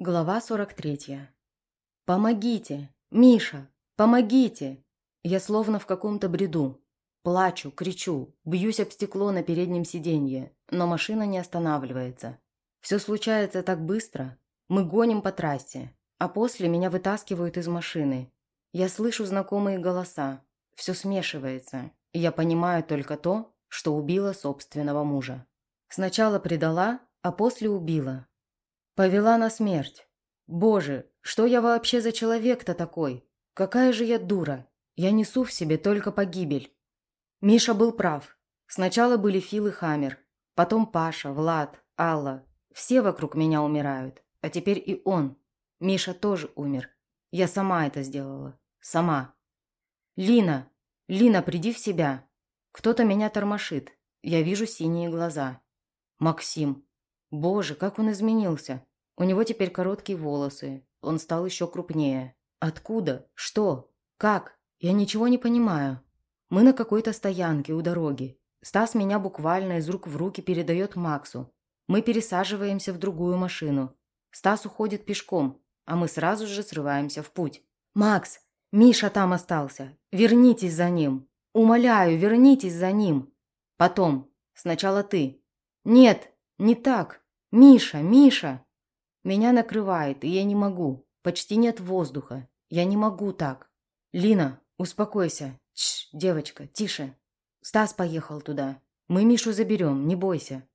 Глава 43. «Помогите! Миша! Помогите!» Я словно в каком-то бреду. Плачу, кричу, бьюсь об стекло на переднем сиденье, но машина не останавливается. Все случается так быстро. Мы гоним по трассе, а после меня вытаскивают из машины. Я слышу знакомые голоса. Все смешивается, и я понимаю только то, что убила собственного мужа. Сначала предала, а после убила. Повела на смерть. Боже, что я вообще за человек-то такой? Какая же я дура. Я несу в себе только погибель. Миша был прав. Сначала были Фил и Хаммер. Потом Паша, Влад, Алла. Все вокруг меня умирают. А теперь и он. Миша тоже умер. Я сама это сделала. Сама. Лина! Лина, приди в себя. Кто-то меня тормошит. Я вижу синие глаза. Максим. Боже, как он изменился. У него теперь короткие волосы. Он стал еще крупнее. Откуда? Что? Как? Я ничего не понимаю. Мы на какой-то стоянке у дороги. Стас меня буквально из рук в руки передает Максу. Мы пересаживаемся в другую машину. Стас уходит пешком, а мы сразу же срываемся в путь. «Макс, Миша там остался. Вернитесь за ним. Умоляю, вернитесь за ним. Потом. Сначала ты. Нет, не так. «Миша! Миша!» Меня накрывает, и я не могу. Почти нет воздуха. Я не могу так. «Лина, успокойся. Тш, девочка, тише. Стас поехал туда. Мы Мишу заберем, не бойся».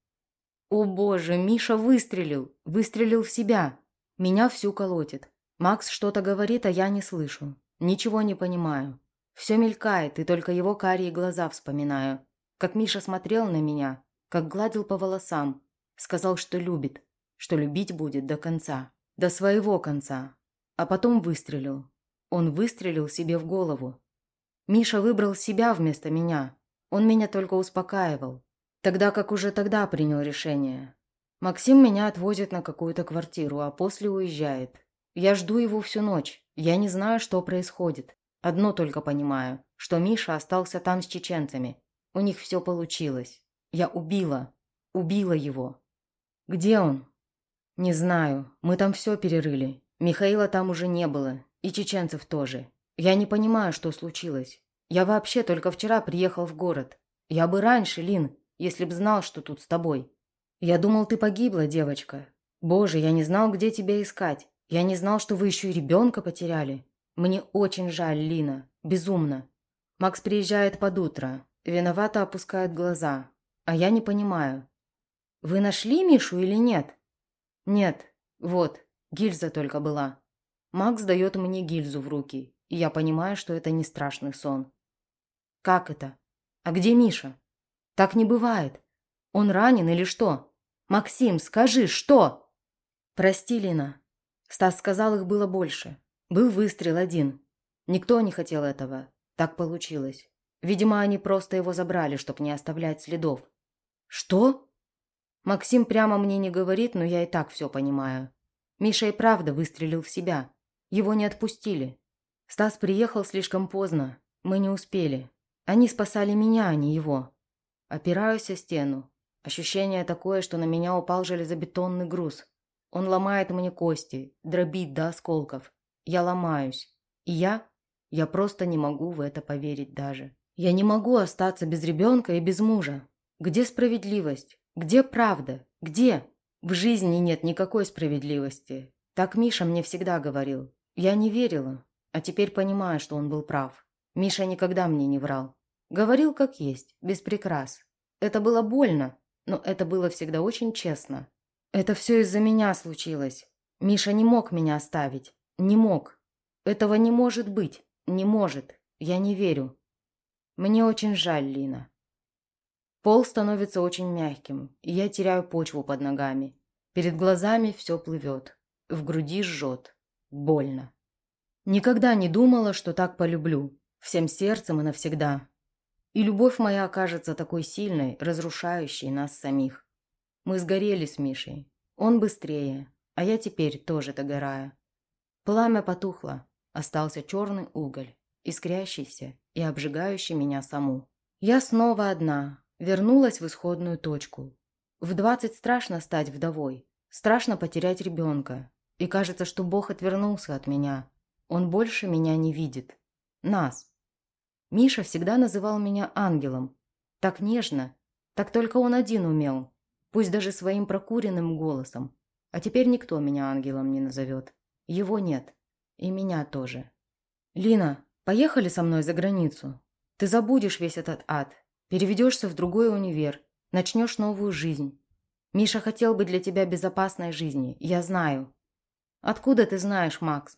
«О боже, Миша выстрелил! Выстрелил в себя!» Меня всю колотит. Макс что-то говорит, а я не слышу. Ничего не понимаю. Все мелькает, и только его карие глаза вспоминаю. Как Миша смотрел на меня, как гладил по волосам, Сказал, что любит, что любить будет до конца, до своего конца. А потом выстрелил. Он выстрелил себе в голову. Миша выбрал себя вместо меня. Он меня только успокаивал. Тогда как уже тогда принял решение. Максим меня отвозит на какую-то квартиру, а после уезжает. Я жду его всю ночь. Я не знаю, что происходит. Одно только понимаю, что Миша остался там с чеченцами. У них все получилось. Я убила. Убила его. «Где он?» «Не знаю. Мы там все перерыли. Михаила там уже не было. И чеченцев тоже. Я не понимаю, что случилось. Я вообще только вчера приехал в город. Я бы раньше, Лин, если б знал, что тут с тобой. Я думал, ты погибла, девочка. Боже, я не знал, где тебя искать. Я не знал, что вы еще и ребенка потеряли. Мне очень жаль, Лина. Безумно. Макс приезжает под утро. Виновато опускает глаза. А я не понимаю. «Вы нашли Мишу или нет?» «Нет. Вот, гильза только была». Макс дает мне гильзу в руки, и я понимаю, что это не страшный сон. «Как это? А где Миша?» «Так не бывает. Он ранен или что? Максим, скажи, что?» «Прости, Лина». Стас сказал, их было больше. Был выстрел один. Никто не хотел этого. Так получилось. Видимо, они просто его забрали, чтобы не оставлять следов. «Что?» Максим прямо мне не говорит, но я и так все понимаю. Миша и правда выстрелил в себя. Его не отпустили. Стас приехал слишком поздно. Мы не успели. Они спасали меня, а не его. Опираюсь о стену. Ощущение такое, что на меня упал железобетонный груз. Он ломает мне кости, дробит до осколков. Я ломаюсь. И я? Я просто не могу в это поверить даже. Я не могу остаться без ребенка и без мужа. Где справедливость? Где правда? Где? В жизни нет никакой справедливости. Так Миша мне всегда говорил. Я не верила, а теперь понимаю, что он был прав. Миша никогда мне не врал. Говорил как есть, без прикрас. Это было больно, но это было всегда очень честно. Это все из-за меня случилось. Миша не мог меня оставить. Не мог. Этого не может быть. Не может. Я не верю. Мне очень жаль, Лина. Пол становится очень мягким, и я теряю почву под ногами. Перед глазами все плывет. В груди жжет. Больно. Никогда не думала, что так полюблю. Всем сердцем и навсегда. И любовь моя окажется такой сильной, разрушающей нас самих. Мы сгорели с Мишей. Он быстрее, а я теперь тоже догораю. Пламя потухло. Остался черный уголь, искрящийся и обжигающий меня саму. Я снова одна, Вернулась в исходную точку. В двадцать страшно стать вдовой. Страшно потерять ребенка. И кажется, что Бог отвернулся от меня. Он больше меня не видит. Нас. Миша всегда называл меня ангелом. Так нежно. Так только он один умел. Пусть даже своим прокуренным голосом. А теперь никто меня ангелом не назовет. Его нет. И меня тоже. «Лина, поехали со мной за границу. Ты забудешь весь этот ад. Переведешься в другой универ. Начнешь новую жизнь. Миша хотел бы для тебя безопасной жизни. Я знаю». «Откуда ты знаешь, Макс?»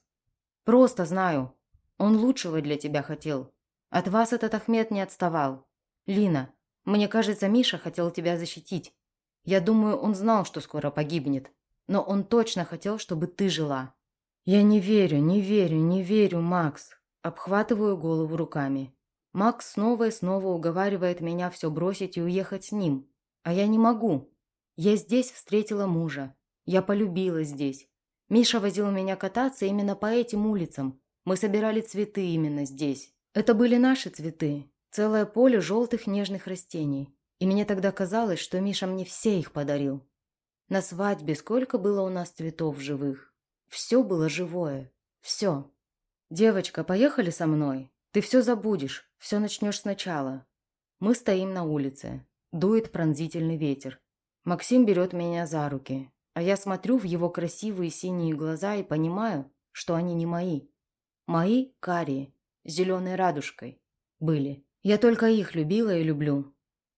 «Просто знаю. Он лучшего для тебя хотел. От вас этот Ахмед не отставал. Лина, мне кажется, Миша хотел тебя защитить. Я думаю, он знал, что скоро погибнет. Но он точно хотел, чтобы ты жила. Я не верю, не верю, не верю, Макс. Обхватываю голову руками. Макс снова и снова уговаривает меня все бросить и уехать с ним. А я не могу. Я здесь встретила мужа. Я полюбила здесь. Миша возил меня кататься именно по этим улицам. Мы собирали цветы именно здесь. Это были наши цветы, целое поле желтых нежных растений. И мне тогда казалось, что Миша мне все их подарил. На свадьбе сколько было у нас цветов живых. Все было живое. Все. Девочка, поехали со мной. Ты все забудешь, все начнешь сначала. Мы стоим на улице. Дует пронзительный ветер. Максим берет меня за руки, а я смотрю в его красивые синие глаза и понимаю, что они не мои. Мои карие, зеленой радужкой, были. Я только их любила и люблю.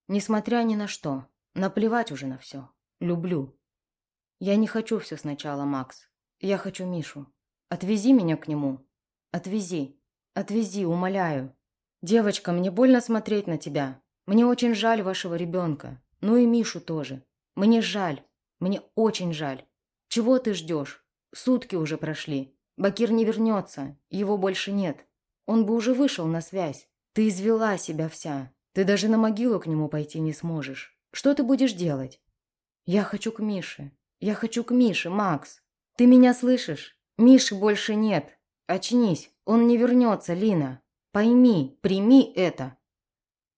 Несмотря ни на что. Наплевать уже на все. Люблю. Я не хочу все сначала, Макс. Я хочу Мишу. Отвези меня к нему. Отвези. Отвези, умоляю. Девочка, мне больно смотреть на тебя. Мне очень жаль вашего ребенка. Ну и Мишу тоже. Мне жаль. Мне очень жаль. Чего ты ждешь? Сутки уже прошли. Бакир не вернется. Его больше нет. Он бы уже вышел на связь. Ты извела себя вся. Ты даже на могилу к нему пойти не сможешь. Что ты будешь делать? Я хочу к Мише. Я хочу к Мише, Макс. Ты меня слышишь? Миши больше нет. Очнись. Он не вернется, Лина. Пойми, прими это.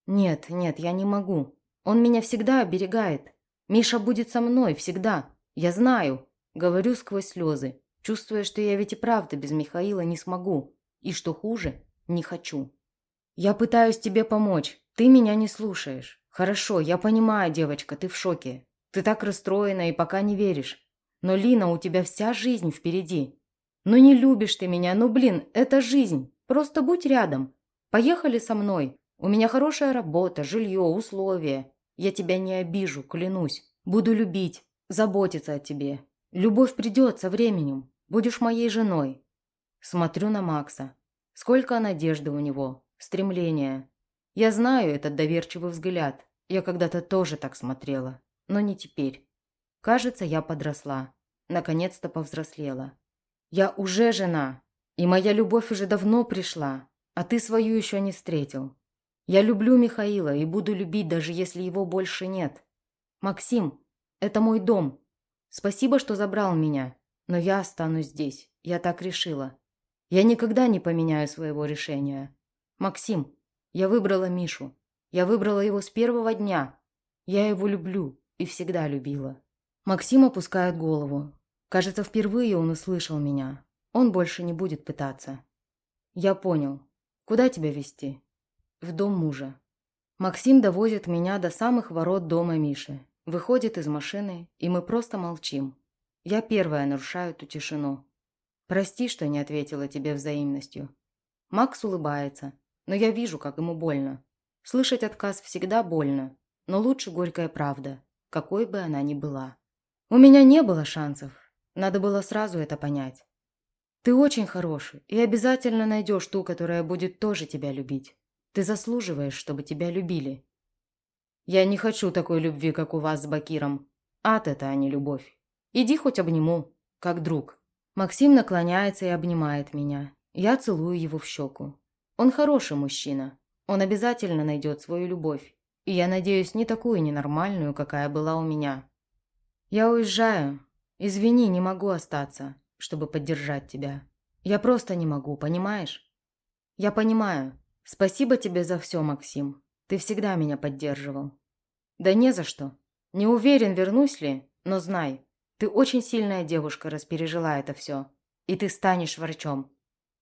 Нет, нет, я не могу. Он меня всегда оберегает. Миша будет со мной всегда. Я знаю. Говорю сквозь слезы, чувствуя, что я ведь и правда без Михаила не смогу. И что хуже, не хочу. Я пытаюсь тебе помочь. Ты меня не слушаешь. Хорошо, я понимаю, девочка, ты в шоке. Ты так расстроена и пока не веришь. Но, Лина, у тебя вся жизнь впереди. Ну не любишь ты меня, ну блин, это жизнь. Просто будь рядом. Поехали со мной. У меня хорошая работа, жилье, условия. Я тебя не обижу, клянусь. Буду любить, заботиться о тебе. Любовь придет со временем. Будешь моей женой. Смотрю на Макса. Сколько надежды у него, стремления. Я знаю этот доверчивый взгляд. Я когда-то тоже так смотрела, но не теперь. Кажется, я подросла. Наконец-то повзрослела. Я уже жена, и моя любовь уже давно пришла, а ты свою еще не встретил. Я люблю Михаила и буду любить, даже если его больше нет. Максим, это мой дом. Спасибо, что забрал меня, но я останусь здесь. Я так решила. Я никогда не поменяю своего решения. Максим, я выбрала Мишу. Я выбрала его с первого дня. Я его люблю и всегда любила. Максим опускает голову. Кажется, впервые он услышал меня. Он больше не будет пытаться. Я понял. Куда тебя вести? В дом мужа. Максим довозит меня до самых ворот дома Миши. Выходит из машины, и мы просто молчим. Я первая нарушаю эту тишину. Прости, что не ответила тебе взаимностью. Макс улыбается, но я вижу, как ему больно. Слышать отказ всегда больно, но лучше горькая правда, какой бы она ни была. У меня не было шансов. Надо было сразу это понять. Ты очень хороший и обязательно найдешь ту, которая будет тоже тебя любить. Ты заслуживаешь, чтобы тебя любили. Я не хочу такой любви, как у вас с Бакиром. Ад это, а не любовь. Иди хоть обниму, как друг. Максим наклоняется и обнимает меня. Я целую его в щеку. Он хороший мужчина. Он обязательно найдет свою любовь. И я надеюсь, не такую ненормальную, какая была у меня. Я уезжаю. Извини, не могу остаться, чтобы поддержать тебя. Я просто не могу, понимаешь? Я понимаю. Спасибо тебе за все, Максим. Ты всегда меня поддерживал. Да не за что. Не уверен, вернусь ли, но знай, Ты очень сильная девушка, раз пережила это все. И ты станешь врачом.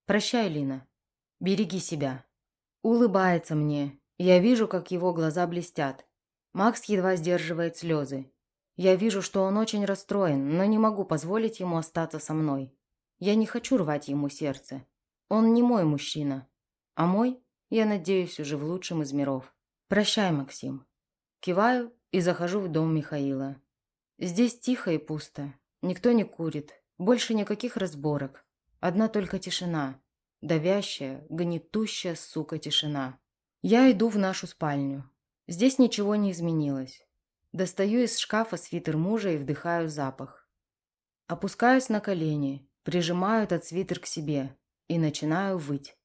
Прощай, Лина. Береги себя. Улыбается мне. Я вижу, как его глаза блестят. Макс едва сдерживает слезы. Я вижу, что он очень расстроен, но не могу позволить ему остаться со мной. Я не хочу рвать ему сердце. Он не мой мужчина. А мой, я надеюсь, уже в лучшем из миров. Прощай, Максим. Киваю и захожу в дом Михаила. Здесь тихо и пусто. Никто не курит. Больше никаких разборок. Одна только тишина. Давящая, гнетущая, сука, тишина. Я иду в нашу спальню. Здесь ничего не изменилось. Достаю из шкафа свитер мужа и вдыхаю запах. Опускаюсь на колени, прижимаю этот свитер к себе и начинаю выть.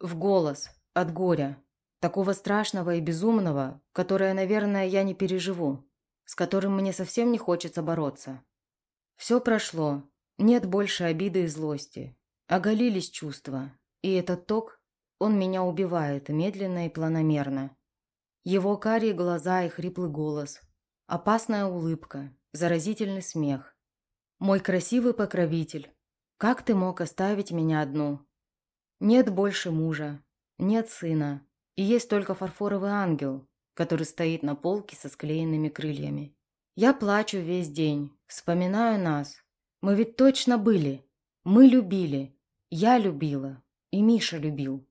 В голос, от горя, такого страшного и безумного, которое, наверное, я не переживу, с которым мне совсем не хочется бороться. Все прошло, нет больше обиды и злости. Оголились чувства, и этот ток, он меня убивает медленно и планомерно. Его карие глаза и хриплый голос, опасная улыбка, заразительный смех. Мой красивый покровитель, как ты мог оставить меня одну? Нет больше мужа, нет сына, и есть только фарфоровый ангел, который стоит на полке со склеенными крыльями. Я плачу весь день, вспоминаю нас. Мы ведь точно были. Мы любили. Я любила. И Миша любил.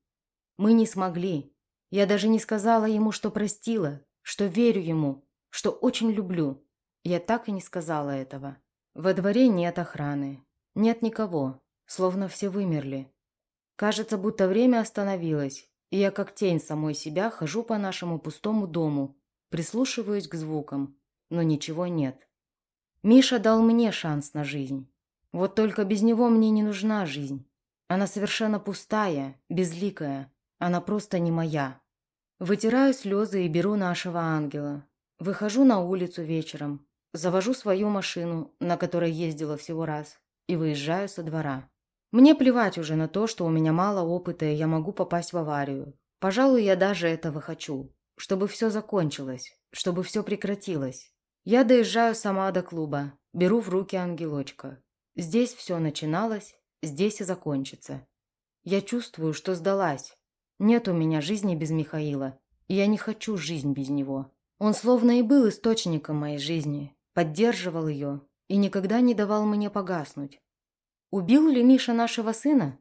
Мы не смогли. Я даже не сказала ему, что простила, что верю ему, что очень люблю. Я так и не сказала этого. Во дворе нет охраны. Нет никого. Словно все вымерли. Кажется, будто время остановилось, и я как тень самой себя хожу по нашему пустому дому, прислушиваюсь к звукам, но ничего нет. Миша дал мне шанс на жизнь. Вот только без него мне не нужна жизнь. Она совершенно пустая, безликая. Она просто не моя. Вытираю слезы и беру нашего ангела. Выхожу на улицу вечером. Завожу свою машину, на которой ездила всего раз, и выезжаю со двора. Мне плевать уже на то, что у меня мало опыта и я могу попасть в аварию. Пожалуй, я даже этого хочу. Чтобы все закончилось, чтобы все прекратилось. Я доезжаю сама до клуба, беру в руки ангелочка. Здесь все начиналось, здесь и закончится. Я чувствую, что сдалась. Нет у меня жизни без Михаила, и я не хочу жизнь без него. Он словно и был источником моей жизни, поддерживал ее и никогда не давал мне погаснуть. Убил ли Миша нашего сына?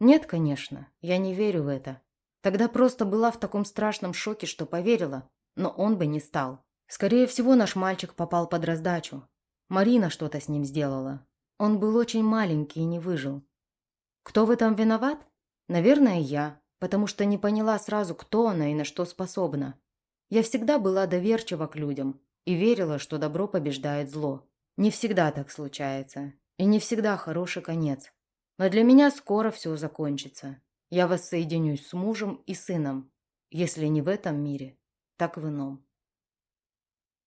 Нет, конечно, я не верю в это. Тогда просто была в таком страшном шоке, что поверила, но он бы не стал. Скорее всего, наш мальчик попал под раздачу. Марина что-то с ним сделала. Он был очень маленький и не выжил. Кто в этом виноват? Наверное, я, потому что не поняла сразу, кто она и на что способна. Я всегда была доверчива к людям и верила, что добро побеждает зло. Не всегда так случается. И не всегда хороший конец. Но для меня скоро все закончится. Я воссоединюсь с мужем и сыном. Если не в этом мире, так в ином.